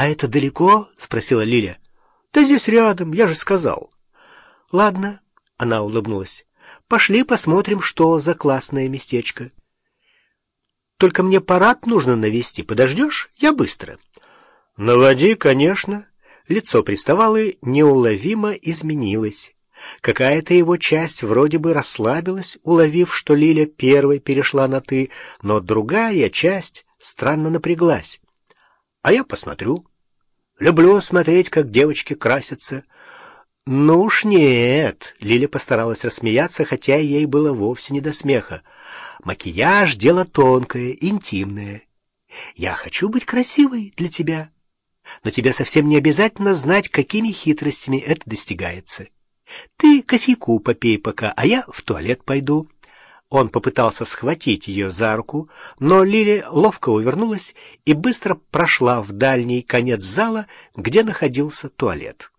«А это далеко?» — спросила Лиля. «Да здесь рядом, я же сказал». «Ладно», — она улыбнулась. «Пошли посмотрим, что за классное местечко». «Только мне парад нужно навести. Подождешь? Я быстро». «Наводи, конечно». Лицо приставалы неуловимо изменилось. Какая-то его часть вроде бы расслабилась, уловив, что Лиля первой перешла на «ты», но другая часть странно напряглась. А я посмотрю. Люблю смотреть, как девочки красятся. Ну уж нет, Лиля постаралась рассмеяться, хотя ей было вовсе не до смеха. Макияж — дело тонкое, интимное. Я хочу быть красивой для тебя. Но тебе совсем не обязательно знать, какими хитростями это достигается. Ты кофейку попей пока, а я в туалет пойду. Он попытался схватить ее за руку, но Лили ловко увернулась и быстро прошла в дальний конец зала, где находился туалет.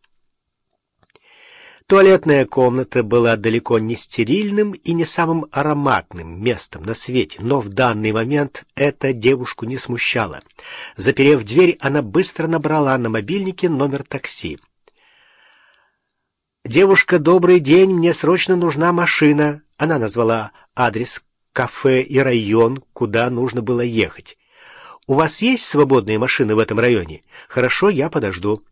Туалетная комната была далеко не стерильным и не самым ароматным местом на свете, но в данный момент это девушку не смущало. Заперев дверь, она быстро набрала на мобильнике номер такси. «Девушка, добрый день, мне срочно нужна машина». Она назвала адрес кафе и район, куда нужно было ехать. «У вас есть свободные машины в этом районе? Хорошо, я подожду».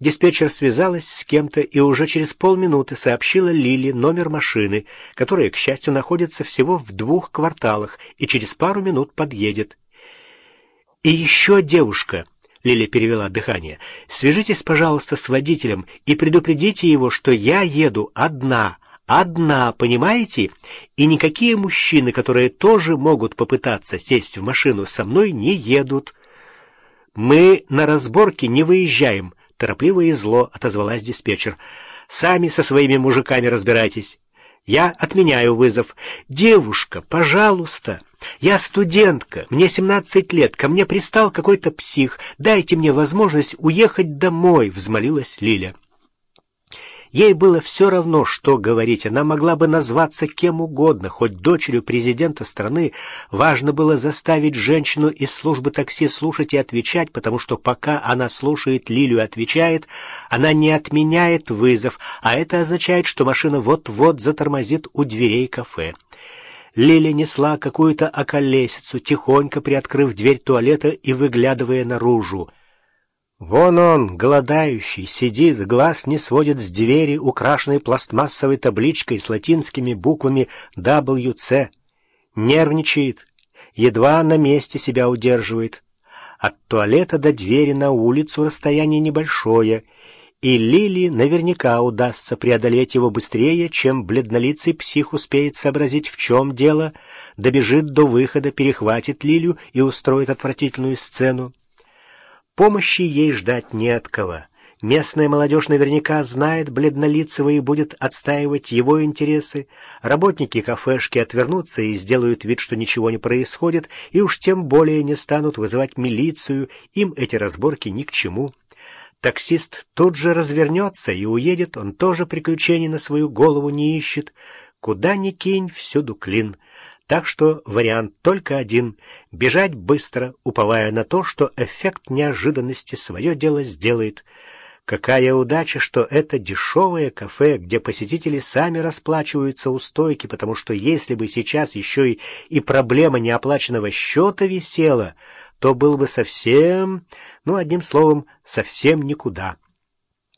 Диспетчер связалась с кем-то и уже через полминуты сообщила Лили номер машины, которая, к счастью, находится всего в двух кварталах и через пару минут подъедет. «И еще девушка», — Лили перевела дыхание, — «свяжитесь, пожалуйста, с водителем и предупредите его, что я еду одна». Одна, понимаете? И никакие мужчины, которые тоже могут попытаться сесть в машину со мной, не едут. Мы на разборке не выезжаем, торопливо и зло отозвалась диспетчер. Сами со своими мужиками разбирайтесь. Я отменяю вызов. Девушка, пожалуйста. Я студентка, мне 17 лет, ко мне пристал какой-то псих. Дайте мне возможность уехать домой, взмолилась Лиля. Ей было все равно, что говорить. Она могла бы назваться кем угодно, хоть дочерью президента страны. Важно было заставить женщину из службы такси слушать и отвечать, потому что пока она слушает Лилю отвечает, она не отменяет вызов, а это означает, что машина вот-вот затормозит у дверей кафе. Лиля несла какую-то околесицу, тихонько приоткрыв дверь туалета и выглядывая наружу. Вон он, голодающий, сидит, глаз не сводит с двери, украшенной пластмассовой табличкой с латинскими буквами WC. Нервничает, едва на месте себя удерживает. От туалета до двери на улицу расстояние небольшое, и Лили наверняка удастся преодолеть его быстрее, чем бледнолицый псих успеет сообразить, в чем дело, добежит до выхода, перехватит Лилю и устроит отвратительную сцену. Помощи ей ждать не от кого. Местная молодежь наверняка знает Бледнолицего и будет отстаивать его интересы. Работники кафешки отвернутся и сделают вид, что ничего не происходит, и уж тем более не станут вызывать милицию, им эти разборки ни к чему. Таксист тут же развернется и уедет, он тоже приключений на свою голову не ищет. Куда ни кинь, всюду клин. Так что вариант только один — бежать быстро, уповая на то, что эффект неожиданности свое дело сделает. Какая удача, что это дешевое кафе, где посетители сами расплачиваются у стойки, потому что если бы сейчас еще и, и проблема неоплаченного счета висела, то был бы совсем, ну, одним словом, совсем никуда.